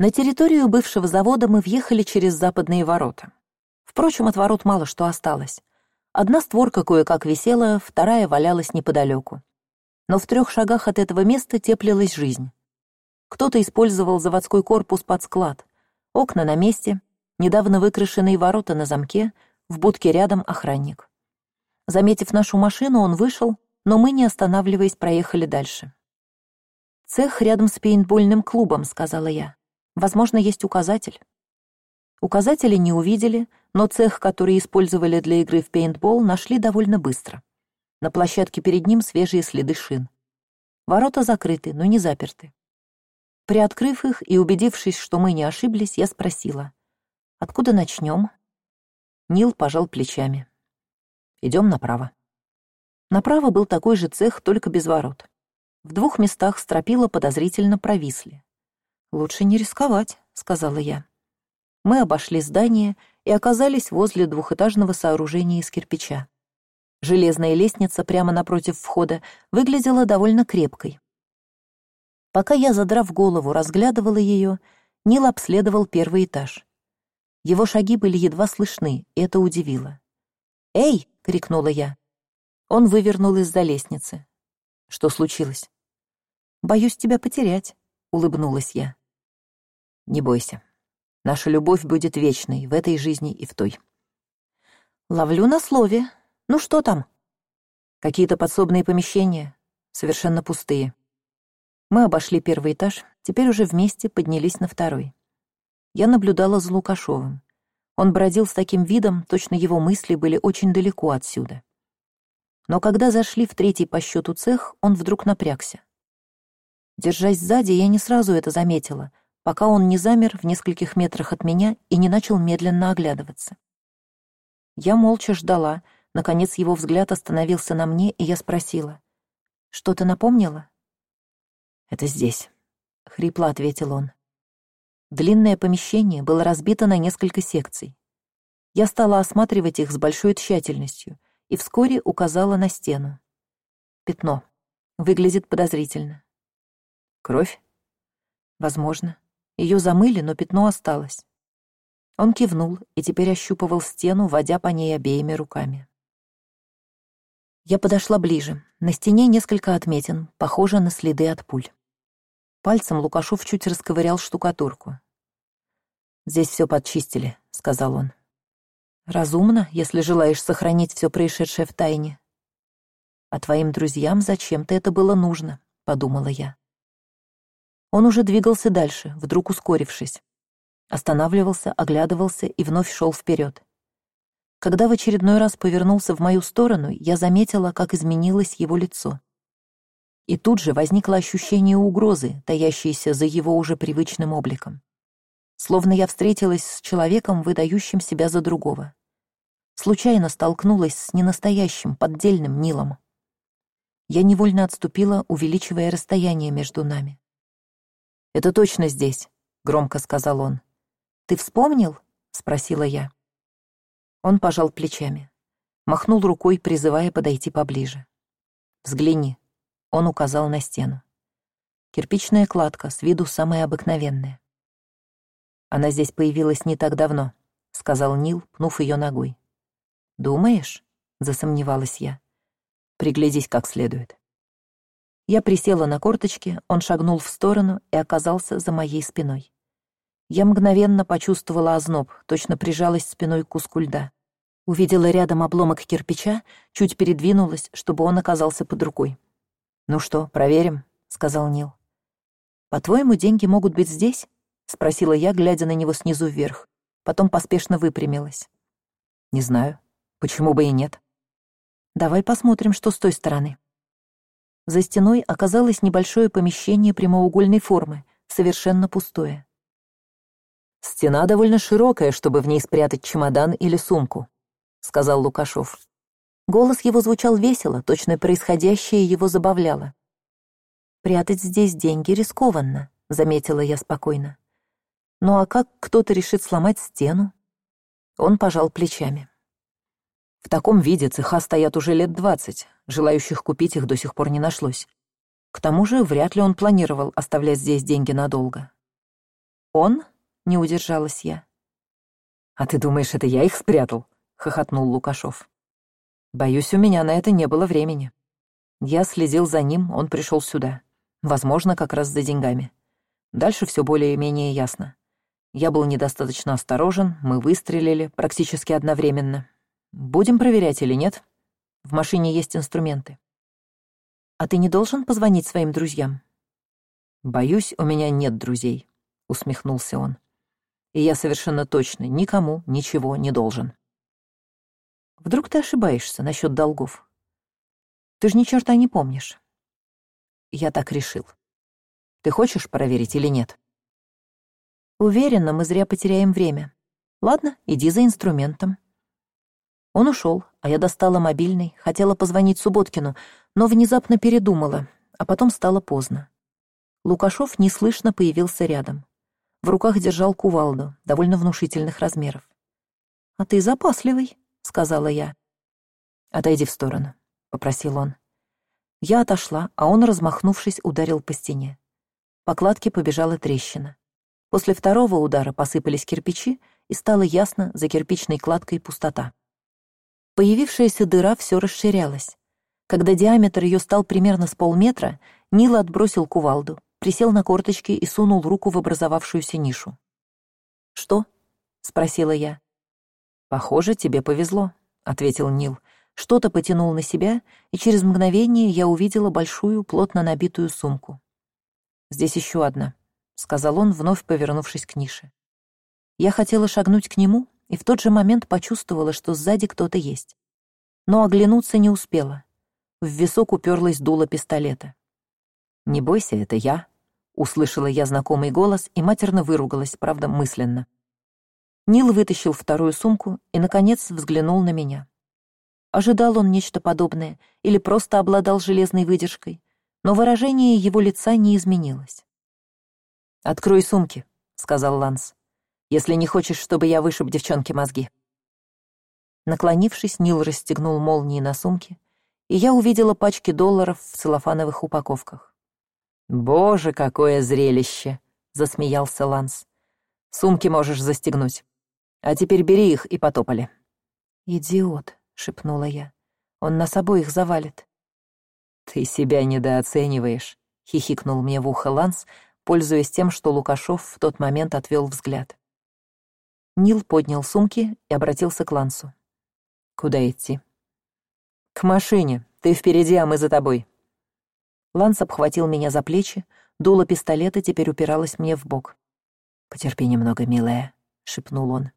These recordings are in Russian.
На территорию бывшего завода мы въехали через западные ворота. Впрочем, от ворот мало что осталось. Одна створка кое-как висела, вторая валялась неподалеку. Но в трех шагах от этого места теплилась жизнь. Кто-то использовал заводской корпус под склад. Окна на месте, недавно выкрашенные ворота на замке, в будке рядом охранник. Заметив нашу машину, он вышел, но мы, не останавливаясь, проехали дальше. «Цех рядом с пейнтбольным клубом», — сказала я. Возможно, есть указатель. Указатели не увидели, но цех, который использовали для игры в пейнтбол, нашли довольно быстро. На площадке перед ним свежие следы шин. Ворота закрыты, но не заперты. Приоткрыв их и убедившись, что мы не ошиблись, я спросила, «Откуда начнем?» Нил пожал плечами. «Идем направо». Направо был такой же цех, только без ворот. В двух местах стропила подозрительно провисли. «Лучше не рисковать», — сказала я. Мы обошли здание и оказались возле двухэтажного сооружения из кирпича. Железная лестница прямо напротив входа выглядела довольно крепкой. Пока я, задрав голову, разглядывала ее, Нил обследовал первый этаж. Его шаги были едва слышны, и это удивило. «Эй!» — крикнула я. Он вывернул из-за лестницы. «Что случилось?» «Боюсь тебя потерять», — улыбнулась я. Не бойся. Наша любовь будет вечной в этой жизни и в той. Ловлю на слове. Ну что там? Какие-то подсобные помещения, совершенно пустые. Мы обошли первый этаж, теперь уже вместе поднялись на второй. Я наблюдала за Лукашовым. Он бродил с таким видом, точно его мысли были очень далеко отсюда. Но когда зашли в третий по счету цех, он вдруг напрягся. Держась сзади, я не сразу это заметила — пока он не замер в нескольких метрах от меня и не начал медленно оглядываться. Я молча ждала, наконец его взгляд остановился на мне, и я спросила. «Что-то напомнило?» «Это здесь», — хрипло ответил он. Длинное помещение было разбито на несколько секций. Я стала осматривать их с большой тщательностью и вскоре указала на стену. Пятно. Выглядит подозрительно. Кровь? Возможно. Ее замыли, но пятно осталось. Он кивнул и теперь ощупывал стену, водя по ней обеими руками. Я подошла ближе. На стене несколько отметин, похоже на следы от пуль. Пальцем Лукашов чуть расковырял штукатурку. «Здесь все подчистили», — сказал он. «Разумно, если желаешь сохранить все происшедшее в тайне». «А твоим друзьям зачем-то это было нужно», — подумала я. Он уже двигался дальше, вдруг ускорившись. Останавливался, оглядывался и вновь шел вперед. Когда в очередной раз повернулся в мою сторону, я заметила, как изменилось его лицо. И тут же возникло ощущение угрозы, таящейся за его уже привычным обликом. Словно я встретилась с человеком, выдающим себя за другого. Случайно столкнулась с ненастоящим, поддельным Нилом. Я невольно отступила, увеличивая расстояние между нами это точно здесь громко сказал он. Ты вспомнил спросила я. Он пожал плечами махнул рукой призывая подойти поближе. Взгляни он указал на стену. Кирпичная кладка с виду самая обыкновенная она здесь появилась не так давно сказал нил пнув ее ногой. Думаешь засомневалась я. Приглядись как следует я присела на корточки он шагнул в сторону и оказался за моей спиной. Я мгновенно почувствовала озноб точно прижалась спиной к куску льда. Увидела рядом обломок кирпича чуть передвинулась чтобы он оказался под рукой. Ну что проверим сказал нил. По твоему деньги могут быть здесь спросила я глядя на него снизу вверх. Потом поспешно выпрямилась. Не знаю. Почему бы и нет? Давай посмотрим что с той стороны за стеной оказалось небольшое помещение прямоугольной формы, совершенно пустое. «Стена довольно широкая, чтобы в ней спрятать чемодан или сумку», — сказал Лукашов. Голос его звучал весело, точно происходящее его забавляло. «Прятать здесь деньги рискованно», — заметила я спокойно. «Ну а как кто-то решит сломать стену?» Он пожал плечами. В таком виде цеха стоят уже лет двадцать, желающих купить их до сих пор не нашлось. К тому же вряд ли он планировал оставлять здесь деньги надолго. он не удержалась я. А ты думаешь это я их спрятал хохотнул лукашов. Боюсь у меня на это не было времени я следил за ним он пришел сюда. Возможно как раз за деньгами. Дальше все более менее ясно. Я был недостаточно осторожен мы выстрелили практически одновременно будем проверять или нет? В машине есть инструменты. А ты не должен позвонить своим друзьям? Боюсь у меня нет друзей усмехнулся он. И я совершенно точно никому ничего не должен. Вдруг ты ошибаешься насчет долгов? Ты же ни черта не помнишь. Я так решил. Ты хочешь проверить или нет? Уверена мы зря потеряем время. Ладно иди за инструментом он ушел а я достала мобильный хотела позвонить субботкину но внезапно передумала а потом стало поздно. Лукашов неслышно появился рядом. В руках держал кувалду довольно внушительных размеров. А ты запасливый сказала я. Отойди в сторону попросил он. Я отошла а он размахнувшись ударил по стене. По кладке побежала трещина. После второго удара посыпались кирпичи и стало ясно за кирпичной кладкой пустота появившаяся дыра все расширялась. Когда диаметр ее стал примерно с полметра нил отбросил кувалду присел на корточки и сунул руку в образовавшуюся нишу. Что спросила я. Похоже тебе повезло ответил нил. Что то потянул на себя и через мгновение я увидела большую плотно набитую сумку. Здесь еще одна сказал он вновь повернувшись к нише. Я хотела шагнуть к нему и в тот же момент почувствовала что сзади кто то есть. Но оглянуться не успела. В висок уперлась дуло пистолета. Не бойся это я услышала я знакомый голос и матерно выругалась правда мысленно. Нил вытащил вторую сумку и наконец взглянул на меня. Ожидал он нечто подобное или просто обладал железной выдержкой но выражение его лица не изменилось. Открой сумки сказал ланс если не хочешь чтобы я вышиб девчонке мозги наклонившись нил расстегнул молнии на сумке и я увидела пачки долларов в целлофановых упаковках. Боже какое зрелище засмеялся ланс. Сумки можешь застегнуть. А теперь бери их и потопали идиот шепнула я. Он нас обоих завалит ты себя недооцениваешь хихикнул мне в ухо ланс пользуясь тем что лукашов в тот момент отвел взгляд нил поднял сумки и обратился к лансу. Куда идти? К машине. Ты впереди а мы за тобой ланс обхватил меня за плечи дуло пистолета теперь упиралось мне в бок. Потерпи немного милая шепнул он.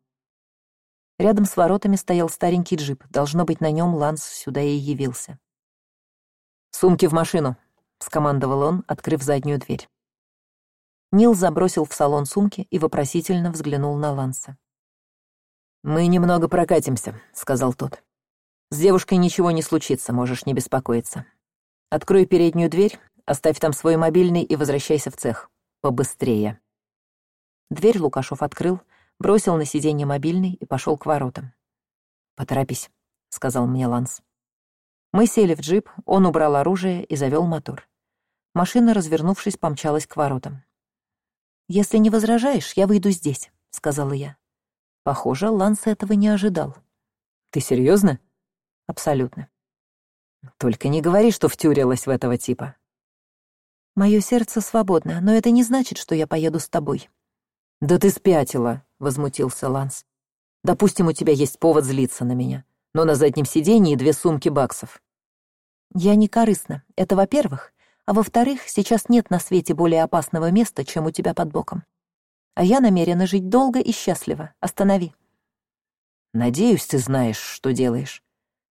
Рядом с воротами стоял старенький джип. Должно быть на нем ланс сюда и явился. Сумки в машину скомандовал он открыв заднюю дверь. Нил забросил в салон сумки и вопросительно взглянул на ланса мы немного прокатимся сказал тот. С девушкой ничего не случится можешь не беспокоиться. Открой переднюю дверь оставь там свой мобильный и возвращайся в цех. Побыстрее дверь лукашов открыл бросил на сиденье мобильный и пошел к воротам. Поторопись сказал мне ланс. Мы сели в джип он убрал оружие и завел мотор. Машина развернувшись помчалась к воротам. Если не возражаешь я выйду здесь сказала я похоже ланс этого не ожидал. Ты серьезно? Абсолютно. Только не говори что втюрилась в этого типа. Мое сердце свободно но это не значит что я поеду с тобой. Да ты спятила возмутился ланс. Допустим у тебя есть повод злиться на меня но на заднем сиденье две сумки баксов. Я не корыстна это во первых а во вторых сейчас нет на свете более опасного места чем у тебя под боком а я намерена жить долго и счастливо. Останови надеюсь ты знаешь что делаешь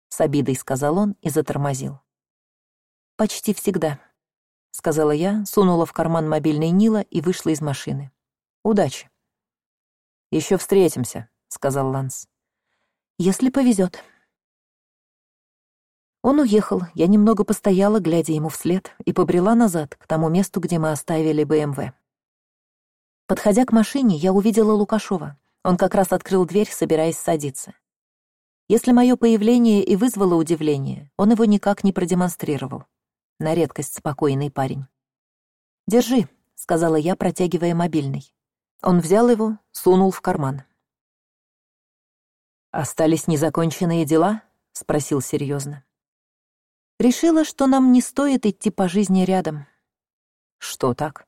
с обидой сказал он и затормозил. Почти всегда сказала я сунула в карман мобильный нила и вышла из машины. Удачи еще встретимся сказал ланс. Если повезет он уехал. Я немного постояла глядя ему вслед и побрела назад к тому месту где мы оставили бмв подходя к машине я увидела лукашова он как раз открыл дверь собираясь садиться если мое появление и вызвало удивление он его никак не продемонстрировал на редкость спокойный парень держи сказала я протягивая мобильный Он взял его, сунул в карман. «Остались незаконченные дела?» — спросил серьезно. «Решила, что нам не стоит идти по жизни рядом». «Что так?»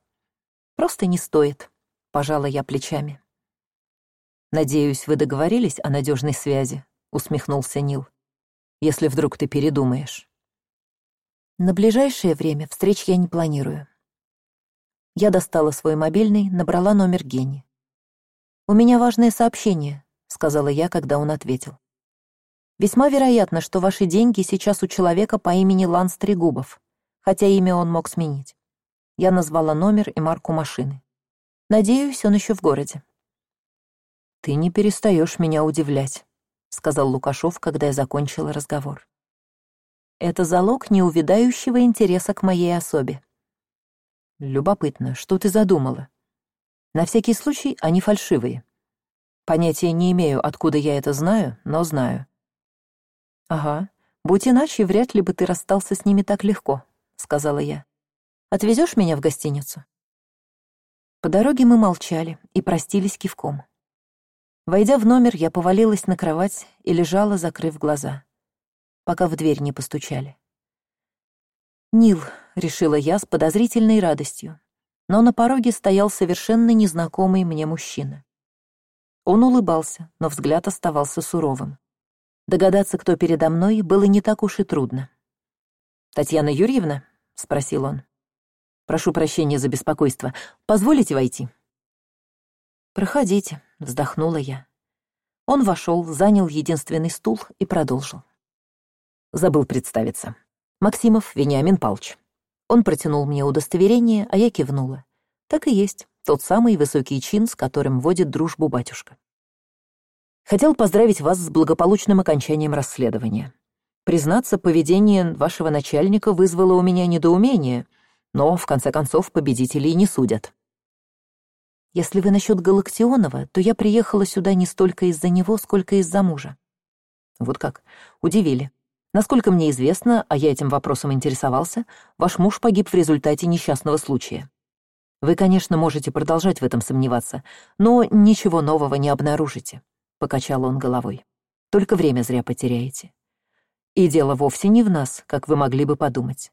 «Просто не стоит», — пожала я плечами. «Надеюсь, вы договорились о надежной связи?» — усмехнулся Нил. «Если вдруг ты передумаешь». «На ближайшее время встреч я не планирую. Я достала свой мобильный, набрала номер Гени. «У меня важное сообщение», — сказала я, когда он ответил. «Весьма вероятно, что ваши деньги сейчас у человека по имени Ланс Трегубов, хотя имя он мог сменить. Я назвала номер и марку машины. Надеюсь, он еще в городе». «Ты не перестаешь меня удивлять», — сказал Лукашов, когда я закончила разговор. «Это залог неувядающего интереса к моей особе», Любопытно, что ты задумала? На всякий случай они фальшивые. Понятия не имею, откуда я это знаю, но знаю. Ага, будь иначе, вряд ли бы ты расстался с ними так легко, сказала я. Отвезешь меня в гостиницу? По дороге мы молчали и простились кивком. Войдя в номер, я повалилась на кровать и лежала, закрыв глаза, пока в дверь не постучали. «Нил», — решила я с подозрительной радостью, но на пороге стоял совершенно незнакомый мне мужчина. Он улыбался, но взгляд оставался суровым. Догадаться, кто передо мной, было не так уж и трудно. «Татьяна Юрьевна?» — спросил он. «Прошу прощения за беспокойство. Позволите войти?» «Проходите», — вздохнула я. Он вошел, занял единственный стул и продолжил. Забыл представиться. Максимов Вениамин Палч. Он протянул мне удостоверение, а я кивнула. Так и есть, тот самый высокий чин, с которым водит дружбу батюшка. Хотел поздравить вас с благополучным окончанием расследования. Признаться, поведение вашего начальника вызвало у меня недоумение, но, в конце концов, победителей не судят. Если вы насчет Галактионова, то я приехала сюда не столько из-за него, сколько из-за мужа. Вот как, удивили. Насколько мне известно, а я этим вопросом интересовался, ваш муж погиб в результате несчастного случая. Вы, конечно, можете продолжать в этом сомневаться, но ничего нового не обнаружите», — покачал он головой. «Только время зря потеряете. И дело вовсе не в нас, как вы могли бы подумать.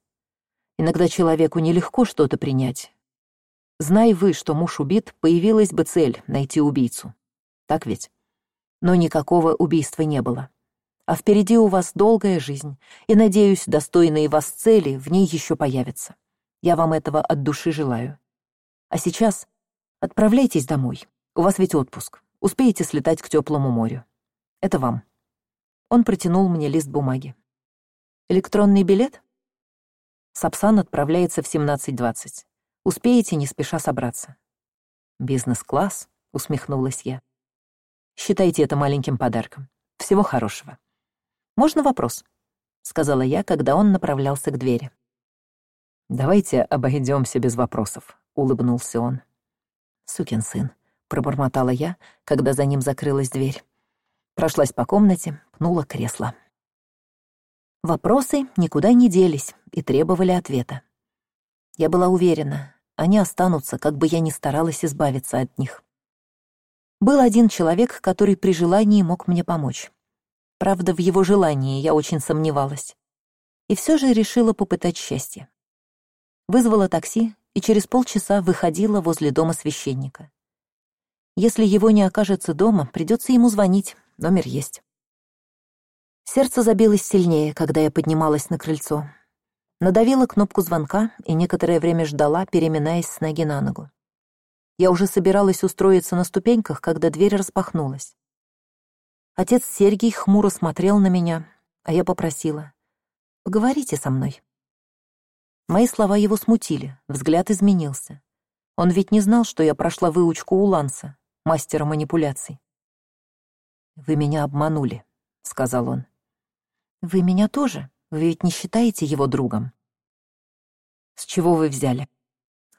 Иногда человеку нелегко что-то принять. Знай вы, что муж убит, появилась бы цель — найти убийцу. Так ведь? Но никакого убийства не было а впереди у вас долгая жизнь, и, надеюсь, достойные вас цели в ней еще появятся. Я вам этого от души желаю. А сейчас отправляйтесь домой. У вас ведь отпуск. Успеете слетать к теплому морю. Это вам. Он протянул мне лист бумаги. Электронный билет? Сапсан отправляется в 17.20. Успеете не спеша собраться. Бизнес-класс, усмехнулась я. Считайте это маленьким подарком. Всего хорошего. «Можно вопрос?» — сказала я, когда он направлялся к двери. «Давайте обойдемся без вопросов», — улыбнулся он. «Сукин сын», — пробормотала я, когда за ним закрылась дверь. Прошлась по комнате, пнула кресло. Вопросы никуда не делись и требовали ответа. Я была уверена, они останутся, как бы я ни старалась избавиться от них. Был один человек, который при желании мог мне помочь. Правда, в его желании я очень сомневалась. И все же решила попытать счастье. Вызвала такси и через полчаса выходила возле дома священника. Если его не окажется дома, придется ему звонить, номер есть. Сердце забилось сильнее, когда я поднималась на крыльцо. Надавила кнопку звонка и некоторое время ждала, переминаясь с ноги на ногу. Я уже собиралась устроиться на ступеньках, когда дверь распахнулась. Отец Сергий хмуро смотрел на меня, а я попросила. «Поговорите со мной». Мои слова его смутили, взгляд изменился. Он ведь не знал, что я прошла выучку у Ланса, мастера манипуляций. «Вы меня обманули», — сказал он. «Вы меня тоже? Вы ведь не считаете его другом?» «С чего вы взяли?»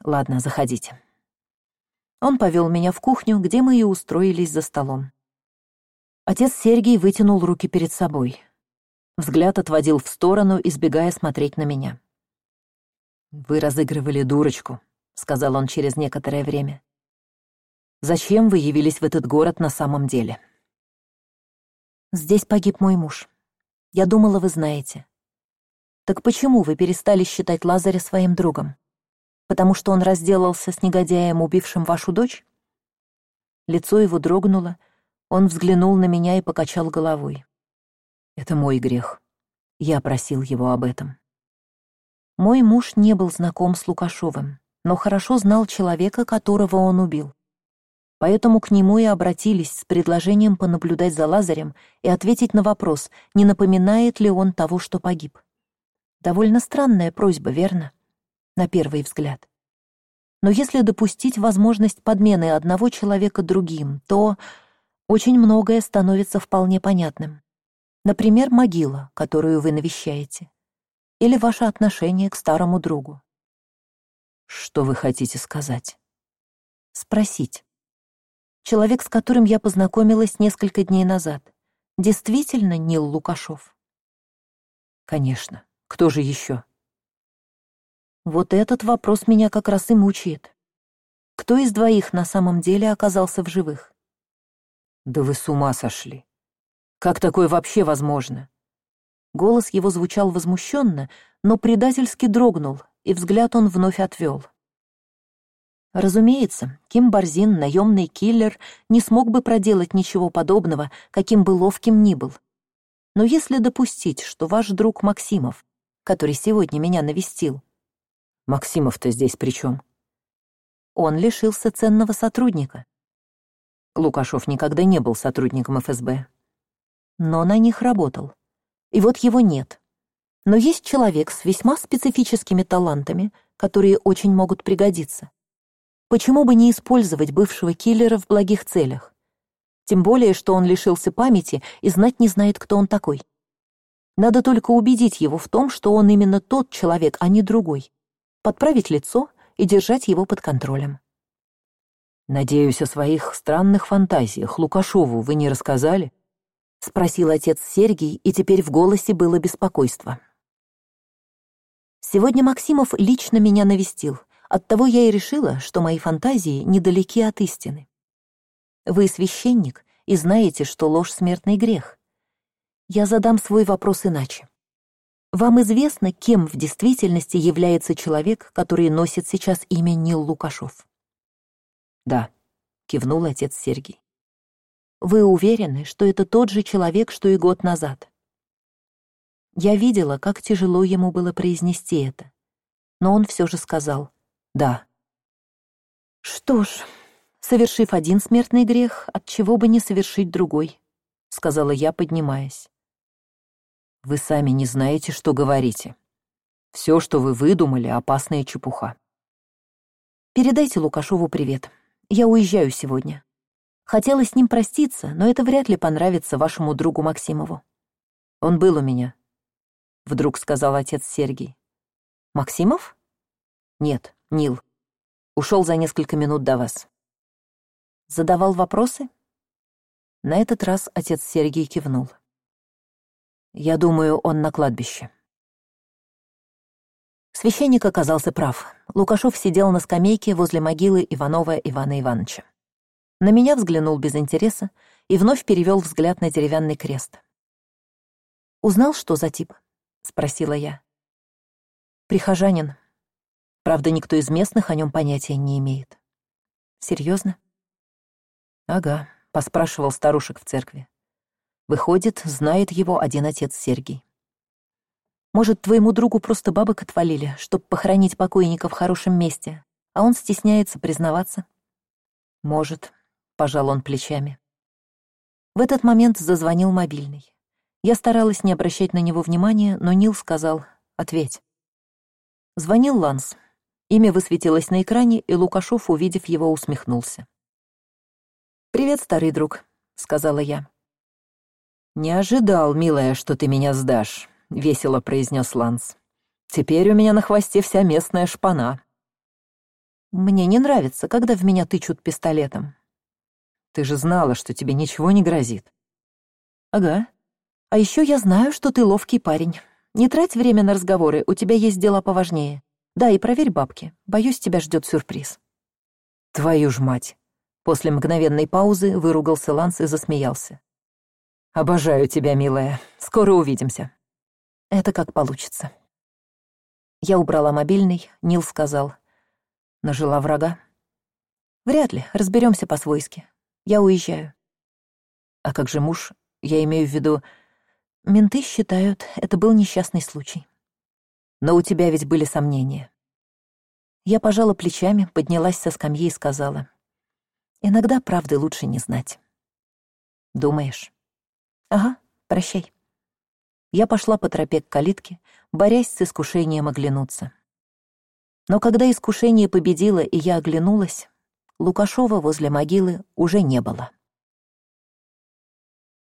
«Ладно, заходите». Он повел меня в кухню, где мы и устроились за столом. Отец Сергий вытянул руки перед собой. Взгляд отводил в сторону, избегая смотреть на меня. «Вы разыгрывали дурочку», — сказал он через некоторое время. Зачем вы явились в этот город на самом деле?» «Здесь погиб мой муж. Я думала, вы знаете. Так почему вы перестали считать Лазаря своим другом? Потому что он разделался с негодяем, убившим вашу дочь?» Лицо его дрогнуло, он взглянул на меня и покачал головой. «Это мой грех. Я просил его об этом». Мой муж не был знаком с Лукашовым, но хорошо знал человека, которого он убил. Поэтому к нему и обратились с предложением понаблюдать за Лазарем и ответить на вопрос, не напоминает ли он того, что погиб. Довольно странная просьба, верно? На первый взгляд. Но если допустить возможность подмены одного человека другим, то очень многое становится вполне понятным. Например, могила, которую вы навещаете. Или ваше отношение к старому другу. Что вы хотите сказать? Спросить. Человек, с которым я познакомилась несколько дней назад, действительно Нил Лукашов? Конечно. Кто же еще? Вот этот вопрос меня как раз и мучает. Кто из двоих на самом деле оказался в живых? Да вы с ума сошли. Как такое вообще возможно? Голос его звучал возмущенно, но предательски дрогнул, и взгляд он вновь отвел. Разумеется, Ким Барзин, наемный киллер, не смог бы проделать ничего подобного, каким бы ловким ни был. Но если допустить, что ваш друг Максимов, который сегодня меня навестил... Максимов-то здесь при чем? Он лишился ценного сотрудника. Лукашов никогда не был сотрудником ФСБ. Но на них работал. И вот его нет. Но есть человек с весьма специфическими талантами, которые очень могут пригодиться. Почему бы не использовать бывшего киллера в благих целях? Тем более, что он лишился памяти и знать не знает, кто он такой. Надо только убедить его в том, что он именно тот человек, а не другой. Подправить лицо и держать его под контролем. «Надеюсь, о своих странных фантазиях Лукашову вы не рассказали?» — спросил отец Сергий, и теперь в голосе было беспокойство. «Сегодня Максимов лично меня навестил, Оттого я и решила, что мои фантазии недалеки от истины. Вы священник и знаете, что ложь — смертный грех. Я задам свой вопрос иначе. Вам известно, кем в действительности является человек, который носит сейчас имя Нил Лукашов? Да, кивнул отец Сергий. Вы уверены, что это тот же человек, что и год назад? Я видела, как тяжело ему было произнести это. Но он все же сказал да. Что ж, совершив один смертный грех, от чего бы не совершить другой, сказала я, поднимаясь. Вы сами не знаете, что говорите. Все, что вы выдумали, опасная чепуха. Передайте Лукашову привет. Я уезжаю сегодня. Хотела с ним проститься, но это вряд ли понравится вашему другу Максимову. Он был у меня, вдруг сказал отец Сергий. Максимов? Нет, Нил. Ушел за несколько минут до вас. Задавал вопросы? На этот раз отец Сергей кивнул. Я думаю, он на кладбище. Священник оказался прав. Лукашов сидел на скамейке возле могилы Иванова Ивана Ивановича. На меня взглянул без интереса и вновь перевел взгляд на деревянный крест. «Узнал, что за тип?» — спросила я. «Прихожанин», Правда, никто из местных о нем понятия не имеет. Серьезно? Ага, поспрашивал старушек в церкви. Выходит, знает его один отец Сергий. Может, твоему другу просто бабок отвалили, чтоб похоронить покойника в хорошем месте, а он стесняется признаваться? Может, пожал он плечами. В этот момент зазвонил мобильный. Я старалась не обращать на него внимания, но Нил сказал «Ответь». Звонил Ланс, Имя высветилось на экране, и Лукашов, увидев его, усмехнулся. «Привет, старый друг», — сказала я. «Не ожидал, милая, что ты меня сдашь», — весело произнес Ланс. «Теперь у меня на хвосте вся местная шпана». «Мне не нравится, когда в меня тычут пистолетом». «Ты же знала, что тебе ничего не грозит». «Ага. А еще я знаю, что ты ловкий парень. Не трать время на разговоры, у тебя есть дела поважнее. Да, и проверь бабки. Боюсь, тебя ждет сюрприз. Твою ж мать. После мгновенной паузы выругался Ланс и засмеялся. «Обожаю тебя, милая. Скоро увидимся». «Это как получится». Я убрала мобильный, Нил сказал. «Нажила врага?» «Вряд ли, разберемся по-свойски. Я уезжаю». «А как же муж? Я имею в виду...» «Менты считают, это был несчастный случай». «Но у тебя ведь были сомнения». Я пожала плечами, поднялась со скамьи и сказала. Иногда правды лучше не знать. Думаешь? Ага, прощай. Я пошла по тропе к калитке, борясь с искушением оглянуться. Но когда искушение победило и я оглянулась, Лукашова возле могилы уже не было.